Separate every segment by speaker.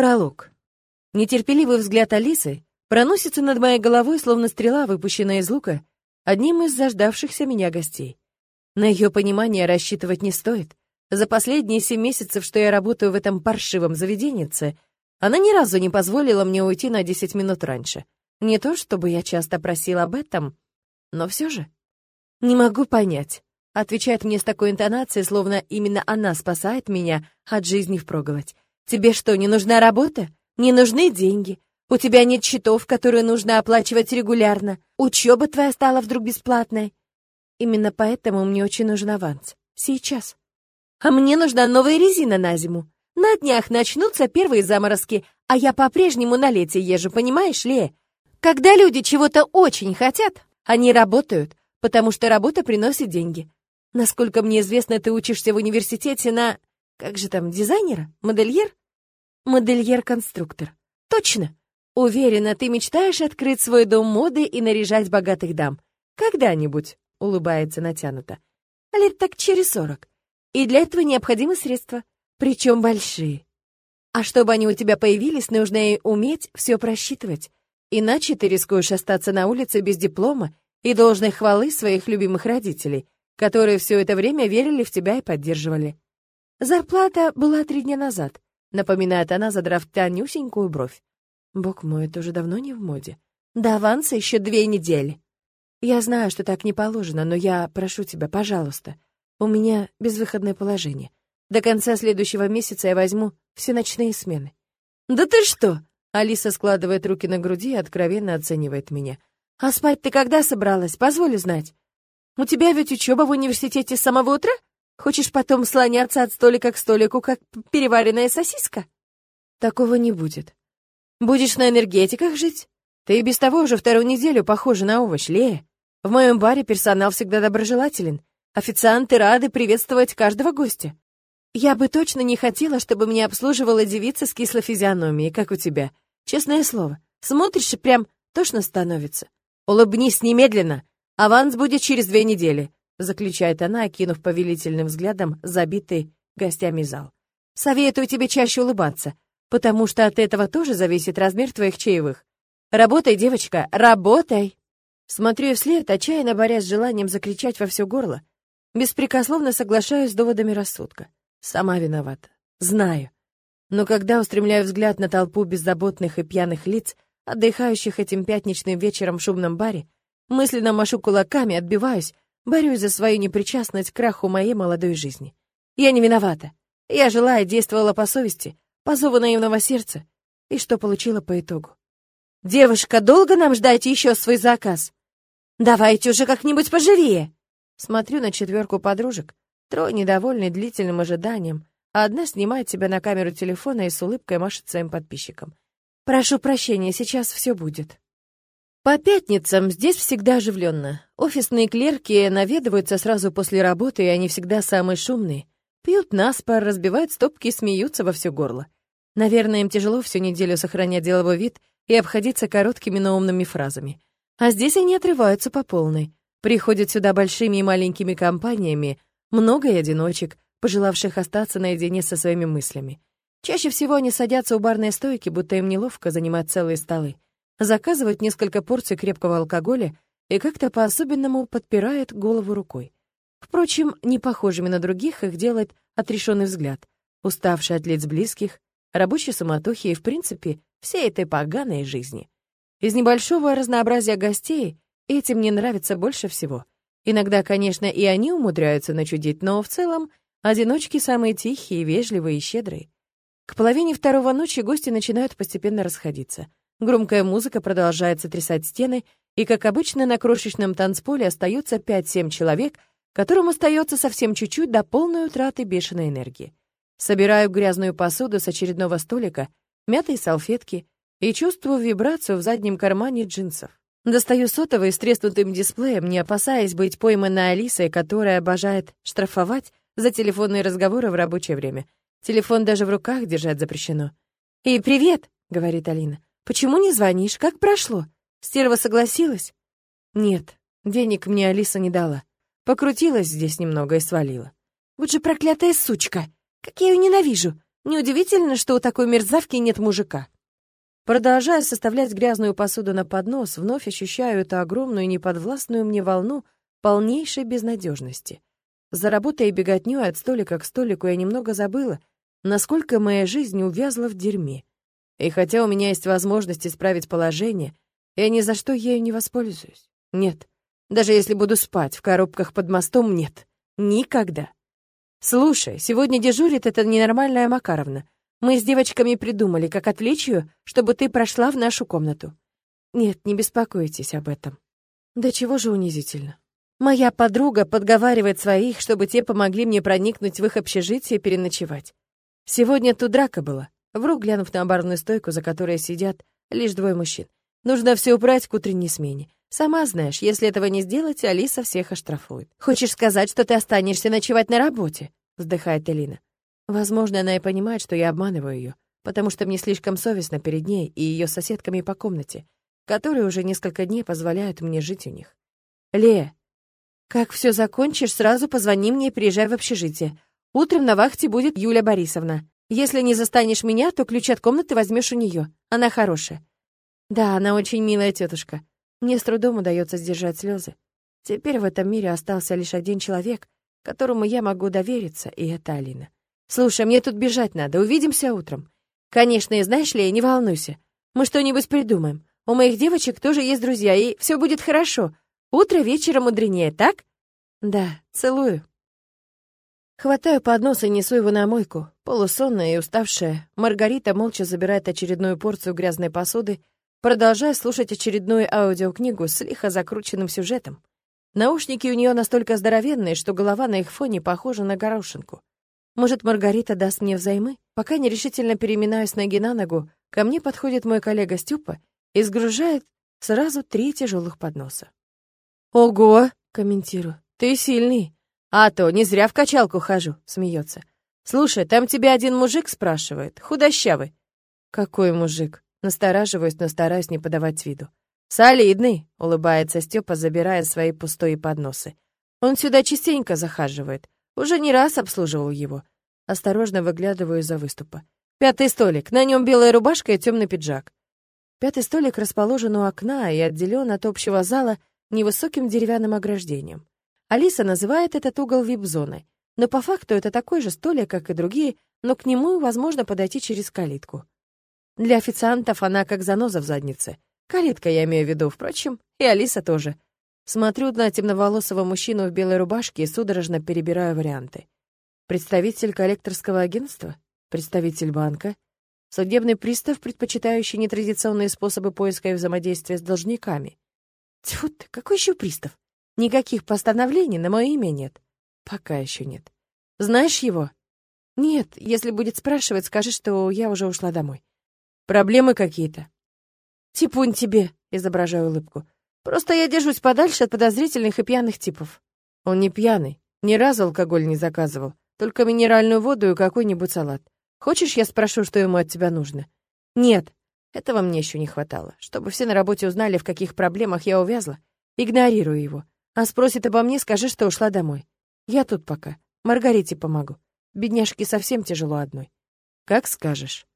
Speaker 1: Пролог. Нетерпеливый взгляд Алисы проносится над моей головой, словно стрела, выпущенная из лука, одним из заждавшихся меня гостей. На ее понимание рассчитывать не стоит. За последние семь месяцев, что я работаю в этом паршивом заведеннице, она ни разу не позволила мне уйти на десять минут раньше. Не то, чтобы я часто просила об этом, но все же. «Не могу понять», — отвечает мне с такой интонацией, словно именно она спасает меня от жизни впроголодь. «Тебе что, не нужна работа? Не нужны деньги? У тебя нет счетов, которые нужно оплачивать регулярно? Учеба твоя стала вдруг бесплатной? Именно поэтому мне очень нужен аванс. Сейчас. А мне нужна новая резина на зиму. На днях начнутся первые заморозки, а я по-прежнему на лете езжу, понимаешь ли? Когда люди чего-то очень хотят, они работают, потому что работа приносит деньги. Насколько мне известно, ты учишься в университете на... Как же там, дизайнера? Модельер? Модельер-конструктор. Точно. Уверена, ты мечтаешь открыть свой дом моды и наряжать богатых дам. Когда-нибудь улыбается натянуто. Лет так через сорок. И для этого необходимы средства, причем большие. А чтобы они у тебя появились, нужно и уметь все просчитывать. Иначе ты рискуешь остаться на улице без диплома и должной хвалы своих любимых родителей, которые все это время верили в тебя и поддерживали. Зарплата была три дня назад, напоминает она, задрав тонюсенькую бровь. Бог мой, это уже давно не в моде. До аванса еще две недели. Я знаю, что так не положено, но я прошу тебя, пожалуйста. У меня безвыходное положение. До конца следующего месяца я возьму все ночные смены. Да ты что? Алиса складывает руки на груди и откровенно оценивает меня. А спать ты когда собралась? Позволь знать. У тебя ведь учеба в университете с самого утра? Хочешь потом слоняться от столика к столику, как переваренная сосиска? Такого не будет. Будешь на энергетиках жить? Ты и без того уже вторую неделю похожа на овощ, Лея. В моем баре персонал всегда доброжелателен. Официанты рады приветствовать каждого гостя. Я бы точно не хотела, чтобы меня обслуживала девица с кислой физиономией, как у тебя. Честное слово. Смотришь и прям тошно становится. Улыбнись немедленно. Аванс будет через две недели, заключает она, окинув повелительным взглядом забитый гостями зал. Советую тебе чаще улыбаться, потому что от этого тоже зависит размер твоих чаевых. Работай, девочка, работай! Смотрю вслед, отчаянно борясь с желанием закричать во все горло. Беспрекословно соглашаюсь с доводами рассудка. Сама виновата. Знаю. Но когда устремляю взгляд на толпу беззаботных и пьяных лиц, отдыхающих этим пятничным вечером в шумном баре, мысленно машу кулаками, отбиваюсь, борюсь за свою непричастность к краху моей молодой жизни. Я не виновата. Я жила и действовала по совести, по зову наивного сердца. И что получила по итогу? «Девушка, долго нам ждать еще свой заказ?» Давайте уже как-нибудь поживее!» Смотрю на четверку подружек. Трое недовольны длительным ожиданием, а одна снимает себя на камеру телефона и с улыбкой машет своим подписчикам. «Прошу прощения, сейчас все будет». По пятницам здесь всегда оживленно. Офисные клерки наведываются сразу после работы, и они всегда самые шумные. Пьют наспор, разбивают стопки и смеются во все горло. Наверное, им тяжело всю неделю сохранять деловой вид и обходиться короткими, но умными фразами. А здесь они отрываются по полной. Приходят сюда большими и маленькими компаниями, много и одиночек, пожелавших остаться наедине со своими мыслями. Чаще всего они садятся у барной стойки, будто им неловко занимать целые столы. Заказывают несколько порций крепкого алкоголя и как-то по-особенному подпирают голову рукой. Впрочем, не похожими на других их делает отрешенный взгляд, уставший от лиц близких, рабочей суматохи и, в принципе, всей этой поганой жизни. Из небольшого разнообразия гостей этим мне нравится больше всего. Иногда, конечно, и они умудряются начудить, но в целом одиночки самые тихие, вежливые и щедрые. К половине второго ночи гости начинают постепенно расходиться. Громкая музыка продолжает сотрясать стены, и, как обычно, на крошечном танцполе остаются 5-7 человек, которым остается совсем чуть-чуть до полной утраты бешеной энергии. Собираю грязную посуду с очередного столика, мятые салфетки, и чувствую вибрацию в заднем кармане джинсов. Достаю сотовый с треснутым дисплеем, не опасаясь быть пойманной Алисой, которая обожает штрафовать за телефонные разговоры в рабочее время. Телефон даже в руках держать запрещено. «И привет!» — говорит Алина. «Почему не звонишь? Как прошло? Стерва согласилась?» «Нет, денег мне Алиса не дала. Покрутилась здесь немного и свалила. Вот же проклятая сучка! Как я ее ненавижу! Неудивительно, что у такой мерзавки нет мужика. Продолжая составлять грязную посуду на поднос, вновь ощущаю эту огромную неподвластную мне волну полнейшей безнадежности. За работой и беготнёй от столика к столику я немного забыла, насколько моя жизнь увязла в дерьме. И хотя у меня есть возможность исправить положение, я ни за что ею не воспользуюсь. Нет. Даже если буду спать в коробках под мостом, нет. Никогда. Слушай, сегодня дежурит эта ненормальная Макаровна. Мы с девочками придумали, как отвлечь ее, чтобы ты прошла в нашу комнату. Нет, не беспокойтесь об этом. Да чего же унизительно. Моя подруга подговаривает своих, чтобы те помогли мне проникнуть в их общежитие переночевать. Сегодня тут драка была. Вру, глянув на барную стойку, за которой сидят лишь двое мужчин. Нужно все убрать к утренней смене. Сама знаешь, если этого не сделать, Алиса всех оштрафует. Хочешь сказать, что ты останешься ночевать на работе? Вздыхает Элина. Возможно, она и понимает, что я обманываю ее, потому что мне слишком совестно перед ней и ее соседками по комнате, которые уже несколько дней позволяют мне жить у них. Ле, как все закончишь, сразу позвони мне и приезжай в общежитие. Утром на вахте будет Юля Борисовна. Если не застанешь меня, то ключ от комнаты возьмешь у нее. Она хорошая. Да, она очень милая тетушка. Мне с трудом удается сдержать слезы. Теперь в этом мире остался лишь один человек, которому я могу довериться, и это Алина. Слушай, мне тут бежать надо, увидимся утром. Конечно, и знаешь ли, не волнуйся. Мы что-нибудь придумаем. У моих девочек тоже есть друзья, и все будет хорошо. Утро вечера мудренее, так? Да, целую. Хватаю поднос и несу его на мойку. Полусонная и уставшая, Маргарита молча забирает очередную порцию грязной посуды, продолжая слушать очередную аудиокнигу с лихо закрученным сюжетом. Наушники у нее настолько здоровенные, что голова на их фоне похожа на горошинку. Может, Маргарита даст мне взаймы? Пока нерешительно переминаюсь ноги на ногу, ко мне подходит мой коллега Степа и сгружает сразу три тяжелых подноса. «Ого!» — комментирую. «Ты сильный!» «А то, не зря в качалку хожу», — смеется. «Слушай, там тебя один мужик спрашивает, худощавый». «Какой мужик?» Настораживаюсь, но стараюсь не подавать виду. «Солидный», — улыбается Степа, забирая свои пустые подносы. «Он сюда частенько захаживает. Уже не раз обслуживал его. Осторожно выглядываю из-за выступа. Пятый столик, на нем белая рубашка и темный пиджак. Пятый столик расположен у окна и отделен от общего зала невысоким деревянным ограждением. Алиса называет этот угол вип-зоной, но по факту это такой же столик, как и другие, но к нему возможно подойти через калитку. Для официантов она как заноза в заднице. Калитка, я имею в виду, впрочем, и Алиса тоже. Смотрю на темноволосого мужчину в белой рубашке и судорожно перебираю варианты. Представитель коллекторского агентства? Представитель банка? Судебный пристав, предпочитающий нетрадиционные способы поиска и взаимодействия с должниками? Тьфу ты, какой еще пристав? Никаких постановлений на мое имя нет. Пока еще нет. Знаешь его? Нет, если будет спрашивать, скажи, что я уже ушла домой. Проблемы какие-то? Типун тебе, изображаю улыбку. Просто я держусь подальше от подозрительных и пьяных типов. Он не пьяный, ни разу алкоголь не заказывал. Только минеральную воду и какой-нибудь салат. Хочешь, я спрошу, что ему от тебя нужно? Нет, этого мне еще не хватало. Чтобы все на работе узнали, в каких проблемах я увязла. Игнорирую его. А спросит обо мне, скажи, что ушла домой. Я тут пока. Маргарите помогу. Бедняжке совсем тяжело одной. Как скажешь.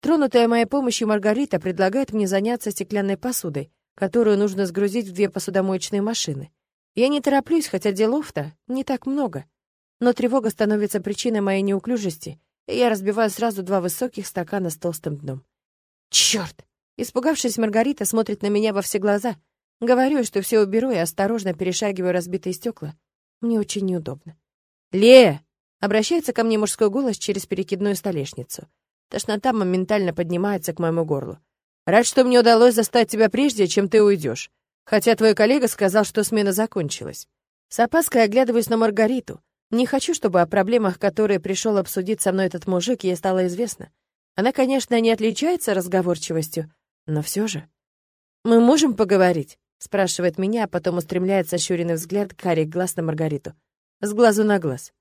Speaker 1: Тронутая моей помощью Маргарита предлагает мне заняться стеклянной посудой, которую нужно сгрузить в две посудомоечные машины. Я не тороплюсь, хотя делов-то не так много. Но тревога становится причиной моей неуклюжести, и я разбиваю сразу два высоких стакана с толстым дном. Черт! Испугавшись, Маргарита смотрит на меня во все глаза. Говорю, что все уберу и осторожно перешагиваю разбитые стекла. Мне очень неудобно. «Лея!» — обращается ко мне мужской голос через перекидную столешницу. Тошнота моментально поднимается к моему горлу. «Рад, что мне удалось застать тебя прежде, чем ты уйдешь. Хотя твой коллега сказал, что смена закончилась. С опаской оглядываюсь на Маргариту. Не хочу, чтобы о проблемах, которые пришел обсудить со мной этот мужик, ей стало известно. Она, конечно, не отличается разговорчивостью, но все же. «Мы можем поговорить?» — спрашивает меня, а потом устремляет сощуренный взгляд карих глаз на Маргариту. С глазу на глаз.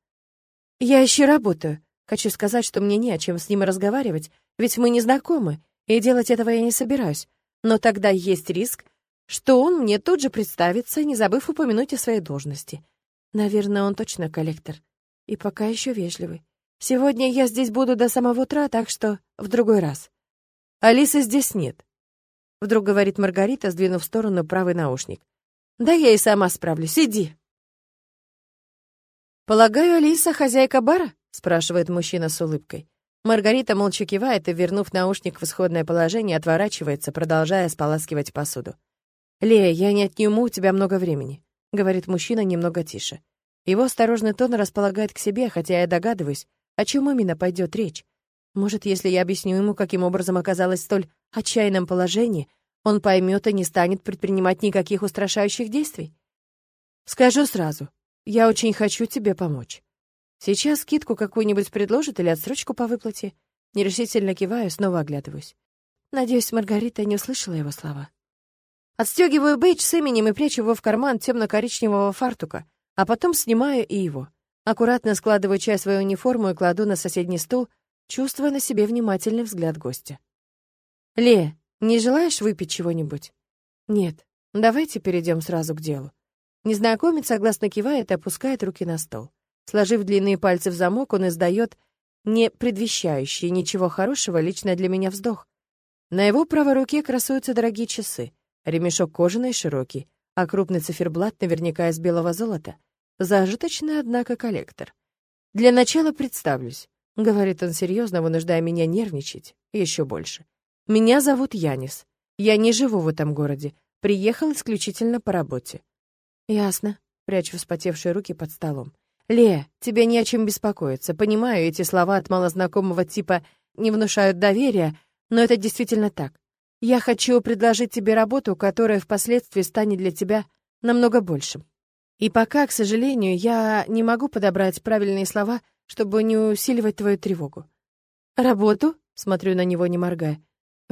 Speaker 1: «Я еще работаю. Хочу сказать, что мне не о чем с ним разговаривать, ведь мы не знакомы, и делать этого я не собираюсь. Но тогда есть риск, что он мне тут же представится, не забыв упомянуть о своей должности. Наверное, он точно коллектор. И пока еще вежливый. Сегодня я здесь буду до самого утра, так что в другой раз. Алисы здесь нет. Вдруг говорит Маргарита, сдвинув в сторону правый наушник. Да я и сама справлюсь, иди. Полагаю, Алиса хозяйка бара? спрашивает мужчина с улыбкой. Маргарита молча кивает и, вернув наушник в исходное положение, отворачивается, продолжая споласкивать посуду. «Лея, я не отниму у тебя много времени», — говорит мужчина немного тише. Его осторожный тон располагает к себе, хотя я догадываюсь, о чем именно пойдет речь. Может, если я объясню ему, каким образом оказалась столь отчаянном положении, он поймет и не станет предпринимать никаких устрашающих действий? Скажу сразу, я очень хочу тебе помочь. Сейчас скидку какую-нибудь предложат или отсрочку по выплате? Нерешительно киваю, снова оглядываюсь. Надеюсь, Маргарита не услышала его слова. Отстегиваю бейдж с именем и прячу его в карман темно-коричневого фартука, а потом снимаю и его. Аккуратно складываю часть своей униформу и кладу на соседний стул, чувствуя на себе внимательный взгляд гостя. «Ле, не желаешь выпить чего-нибудь?» «Нет. Давайте перейдем сразу к делу». Незнакомец согласно кивает и опускает руки на стол. Сложив длинные пальцы в замок, он издает не предвещающий ничего хорошего лично для меня вздох. На его правой руке красуются дорогие часы, ремешок кожаный широкий, а крупный циферблат наверняка из белого золота. Зажиточный, однако, коллектор. «Для начала представлюсь», — говорит он серьезно, вынуждая меня нервничать еще больше. «Меня зовут Янис. Я не живу в этом городе. Приехал исключительно по работе». «Ясно», — прячу вспотевшие руки под столом. «Ле, тебе не о чем беспокоиться. Понимаю, эти слова от малознакомого типа не внушают доверия, но это действительно так. Я хочу предложить тебе работу, которая впоследствии станет для тебя намного большим. И пока, к сожалению, я не могу подобрать правильные слова, чтобы не усиливать твою тревогу. Работу? Смотрю на него, не моргая.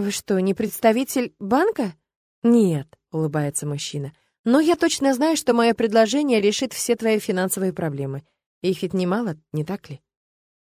Speaker 1: Вы что, не представитель банка? Нет, улыбается мужчина. Но я точно знаю, что мое предложение решит все твои финансовые проблемы. Их ведь немало, не так ли?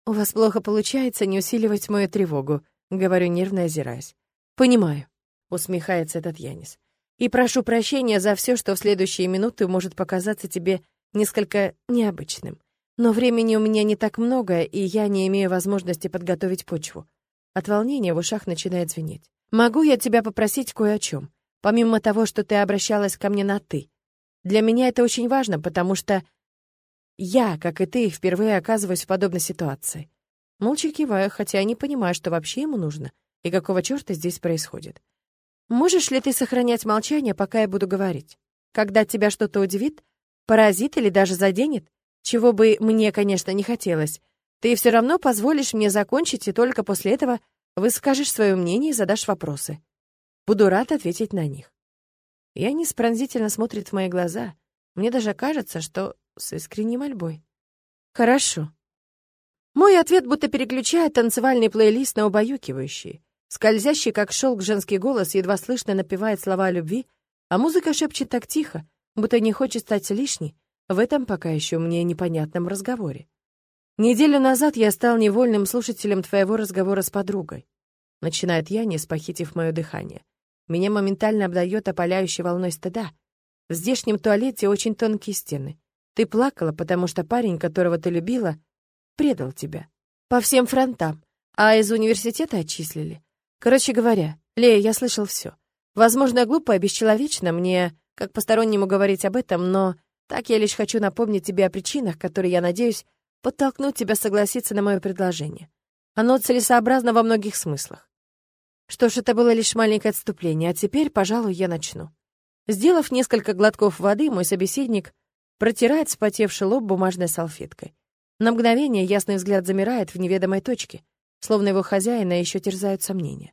Speaker 1: У вас плохо получается не усиливать мою тревогу, говорю, нервно озираясь. Понимаю, усмехается этот Янис. И прошу прощения за все, что в следующие минуты может показаться тебе несколько необычным. Но времени у меня не так много, и я не имею возможности подготовить почву. От волнения в ушах начинает звенеть. Могу я тебя попросить кое о чем? помимо того, что ты обращалась ко мне на «ты». Для меня это очень важно, потому что я, как и ты, впервые оказываюсь в подобной ситуации. Молча киваю, хотя не понимаю, что вообще ему нужно и какого черта здесь происходит. Можешь ли ты сохранять молчание, пока я буду говорить? Когда тебя что-то удивит, поразит или даже заденет, чего бы мне, конечно, не хотелось, ты все равно позволишь мне закончить, и только после этого выскажешь свое мнение и задашь вопросы. Буду рад ответить на них. Янис пронзительно смотрит в мои глаза. Мне даже кажется, что с искренней мольбой. Хорошо. Мой ответ будто переключает танцевальный плейлист на убаюкивающий. Скользящий, как шелк, женский голос едва слышно напевает слова о любви, а музыка шепчет так тихо, будто не хочет стать лишней в этом пока еще мне непонятном разговоре. Неделю назад я стал невольным слушателем твоего разговора с подругой. Начинает Янис, похитив мое дыхание. Меня моментально обдает опаляющей волной стыда. В здешнем туалете очень тонкие стены. Ты плакала, потому что парень, которого ты любила, предал тебя. По всем фронтам. А из университета отчислили. Короче говоря, Лея, я слышал все. Возможно, глупо и бесчеловечно мне, как постороннему, говорить об этом, но так я лишь хочу напомнить тебе о причинах, которые, я надеюсь, подтолкнут тебя согласиться на мое предложение. Оно целесообразно во многих смыслах. Что ж, это было лишь маленькое отступление, а теперь, пожалуй, я начну. Сделав несколько глотков воды, мой собеседник протирает вспотевший лоб бумажной салфеткой. На мгновение ясный взгляд замирает в неведомой точке, словно его хозяина еще терзают сомнения.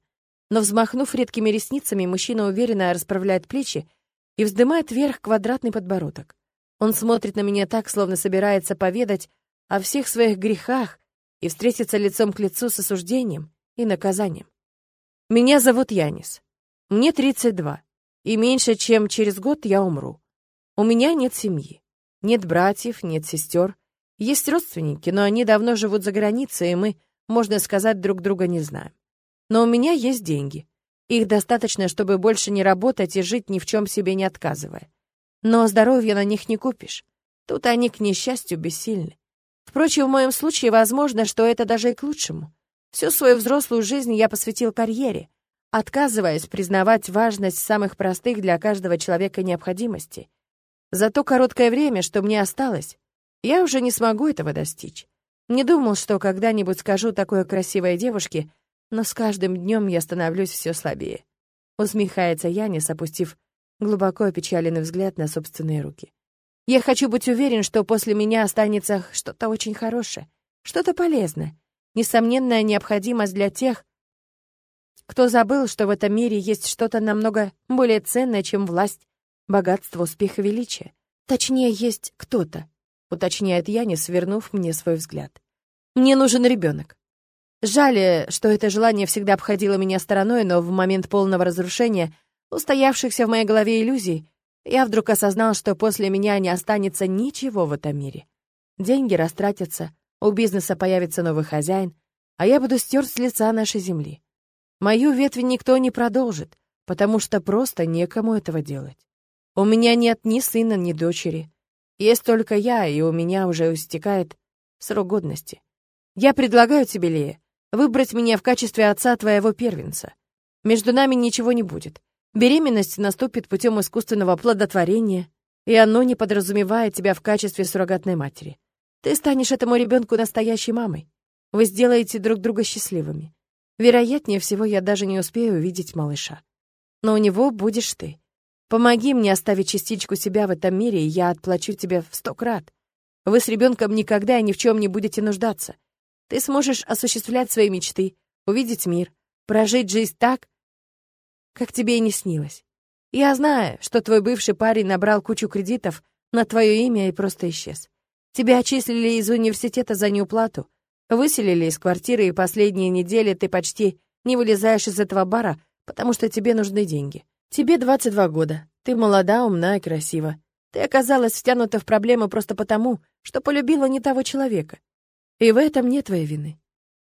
Speaker 1: Но взмахнув редкими ресницами, мужчина уверенно расправляет плечи и вздымает вверх квадратный подбородок. Он смотрит на меня так, словно собирается поведать о всех своих грехах и встретиться лицом к лицу с осуждением и наказанием. Меня зовут Янис. Мне 32, и меньше чем через год я умру. У меня нет семьи, нет братьев, нет сестер. Есть родственники, но они давно живут за границей, и мы, можно сказать, друг друга не знаем. Но у меня есть деньги. Их достаточно, чтобы больше не работать и жить ни в чем себе не отказывая. Но здоровья на них не купишь. Тут они, к несчастью, бессильны. Впрочем, в моем случае возможно, что это даже и к лучшему. Всю свою взрослую жизнь я посвятил карьере, отказываясь признавать важность самых простых для каждого человека необходимостей. За то короткое время, что мне осталось, я уже не смогу этого достичь. Не думал, что когда-нибудь скажу такое красивой девушке, но с каждым днем я становлюсь все слабее. Усмехается Янис, опустив глубоко опечаленный взгляд на собственные руки. Я хочу быть уверен, что после меня останется что-то очень хорошее, что-то полезное, несомненная необходимость для тех, кто забыл, что в этом мире есть что-то намного более ценное, чем власть, богатство, успех и величие. Точнее, есть кто-то, уточняет Янис, свернув мне свой взгляд. Мне нужен ребенок. Жаль, что это желание всегда обходило меня стороной, но в момент полного разрушения устоявшихся в моей голове иллюзий я вдруг осознал, что после меня не останется ничего в этом мире. Деньги растратятся, у бизнеса появится новый хозяин, а я буду стерт с лица нашей земли. Мою ветвь никто не продолжит, потому что просто некому этого делать. У меня нет ни сына, ни дочери. Есть только я, и у меня уже истекает срок годности. Я предлагаю тебе, Лея, выбрать меня в качестве отца твоего первенца. Между нами ничего не будет. Беременность наступит путем искусственного оплодотворения, и оно не подразумевает тебя в качестве суррогатной матери. Ты станешь этому ребенку настоящей мамой. Вы сделаете друг друга счастливыми. Вероятнее всего, я даже не успею увидеть малыша. Но у него будешь ты. Помоги мне оставить частичку себя в этом мире, и я отплачу тебе в сто крат. Вы с ребенком никогда и ни в чем не будете нуждаться. Ты сможешь осуществлять свои мечты, увидеть мир, прожить жизнь так, как тебе и не снилось. Я знаю, что твой бывший парень набрал кучу кредитов на твое имя и просто исчез. Тебя отчислили из университета за неуплату, выселили из квартиры, и последние недели ты почти не вылезаешь из этого бара, потому что тебе нужны деньги. Тебе 22 года, ты молода, умна и красива. Ты оказалась втянута в проблемы просто потому, что полюбила не того человека. И в этом нет твоей вины.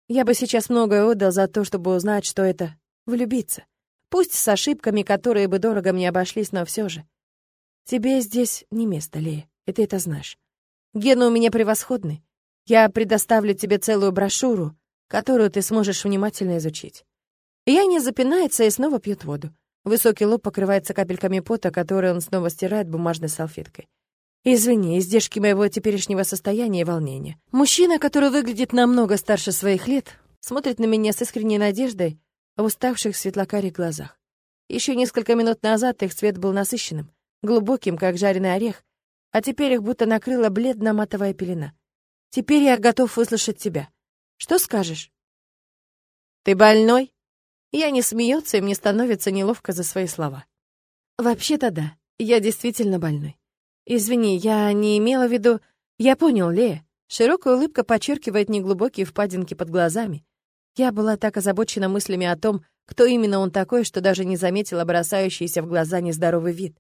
Speaker 1: Я бы сейчас многое отдал за то, чтобы узнать, что это — влюбиться. Пусть с ошибками, которые бы дорого мне обошлись, но все же. Тебе здесь не место, Лея, и ты это знаешь. Гены у меня превосходны. Я предоставлю тебе целую брошюру, которую ты сможешь внимательно изучить. Я не запинается и снова пьет воду. Высокий лоб покрывается капельками пота, которые он снова стирает бумажной салфеткой. Извини, издержки моего теперешнего состояния и волнения. Мужчина, который выглядит намного старше своих лет, смотрит на меня с искренней надеждой в уставших светлокарих глазах. Еще несколько минут назад их цвет был насыщенным, глубоким, как жареный орех, а теперь их будто накрыла бледно-матовая пелена. Теперь я готов выслушать тебя. Что скажешь? Ты больной? Я не смеется, и мне становится неловко за свои слова. Вообще-то да, я действительно больной. Извини, я не имела в виду... Я понял, Лея. Широкая улыбка подчеркивает неглубокие впадинки под глазами. Я была так озабочена мыслями о том, кто именно он такой, что даже не заметила бросающийся в глаза нездоровый вид.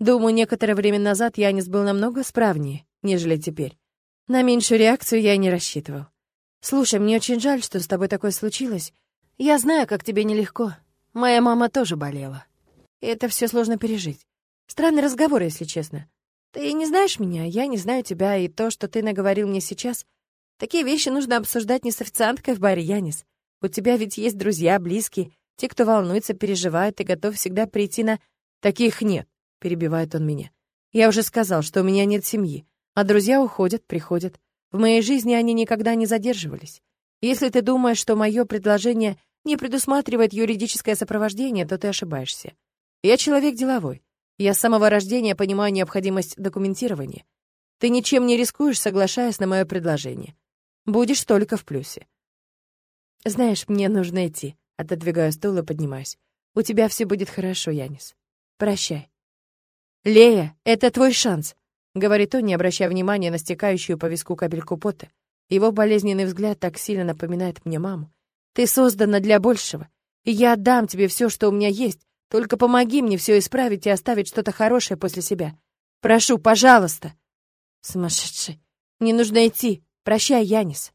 Speaker 1: Думаю, некоторое время назад Янис был намного справнее, нежели теперь. На меньшую реакцию я и не рассчитывал. «Слушай, мне очень жаль, что с тобой такое случилось. Я знаю, как тебе нелегко. Моя мама тоже болела. И это все сложно пережить. Странный разговор, если честно. Ты не знаешь меня, я не знаю тебя, и то, что ты наговорил мне сейчас... Такие вещи нужно обсуждать не с официанткой в баре, Янис. У тебя ведь есть друзья, близкие, те, кто волнуется, переживает и готов всегда прийти на... Таких нет. — перебивает он меня. «Я уже сказал, что у меня нет семьи, а друзья уходят, приходят. В моей жизни они никогда не задерживались. Если ты думаешь, что мое предложение не предусматривает юридическое сопровождение, то ты ошибаешься. Я человек деловой. Я с самого рождения понимаю необходимость документирования. Ты ничем не рискуешь, соглашаясь на мое предложение. Будешь только в плюсе. Знаешь, мне нужно идти. Отодвигаю стул и поднимаюсь. У тебя все будет хорошо, Янис. Прощай. «Лея, это твой шанс», — говорит он, не обращая внимания на стекающую по виску капельку пота. Его болезненный взгляд так сильно напоминает мне маму. «Ты создана для большего, и я отдам тебе все, что у меня есть. Только помоги мне все исправить и оставить что-то хорошее после себя. Прошу, пожалуйста!» Сумасшедший. Не нужно идти. Прощай, Янис.